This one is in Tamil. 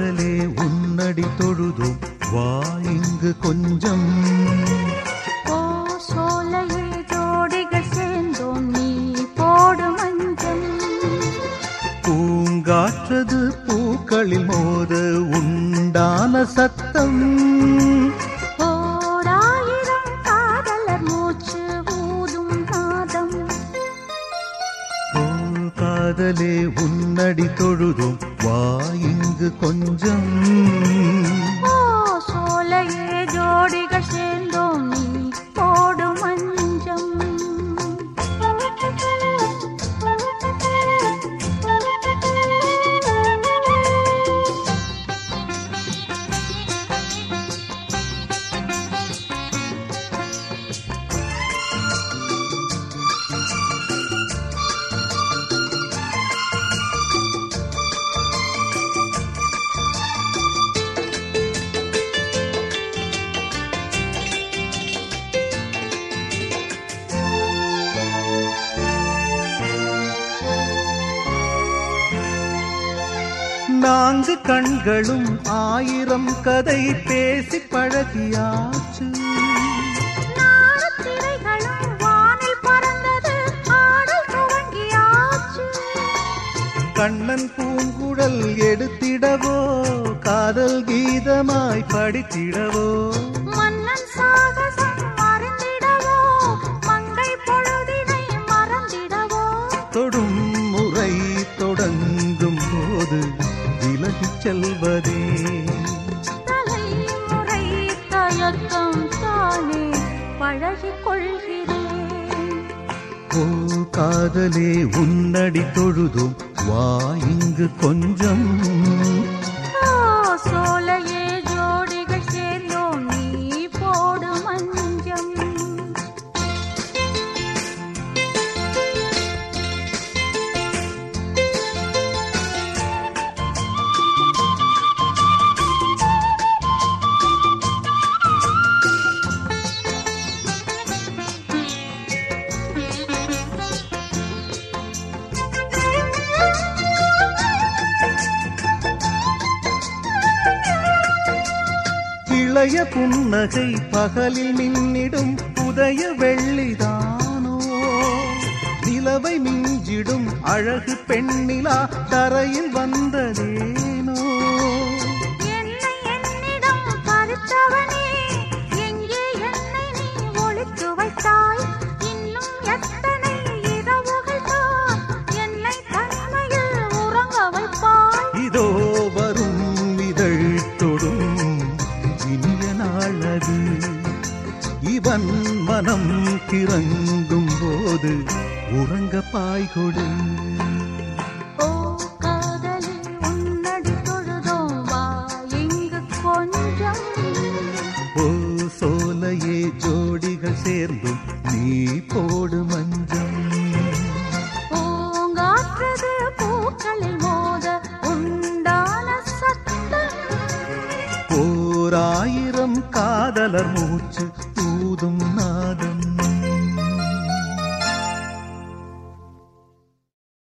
காதலே உன்னடி தொழுதும் வா இங்கு கொஞ்சம். ஓ சோலையே ஜோடிகள் சேர்ந்தோம் நீ போடு மஞ்சள் பூங்காற்றது பூக்களில் மோத உண்டான சத்தம். காதலே உன்னடி தொழுதும் வா இங்கு கொஞ்சம். நான்கு கண்களும் ஆயிரம் கதை பேசி பழகியாச்சு. கண்ணன் பூங்குழல் எடுத்திடவோ காதல் கீதமாய் படித்திடவோ. மன்னன் சாகசம் மறந்திடவோ மங்கை பொழுதினை மறந்திடவோ. தொடும் முறை தொடங்கும் போது விலகிச் செல்வதே. தலைமுறை தயக்கம் தானே பழகிக் கொள்கிறேன் ஓ காதலே உன்னடி தொழுதும் வா இங்கு கொஞ்சம். இளைய புன்னகை பகலில் மின்னிடும் உதய வெள்ளிதானோ நிலவை மிஞ்சிடும் அழகு பெண்ணிலா தரையில் வந்ததே இனிய நாளது. இவன் மனம் கிறங்கும் போது உறங்க பாய்கொடு. ஜோடிகள் சேர்ந்தும் நீ போடு காதலர் மூச்சு ஊதும் நாதம்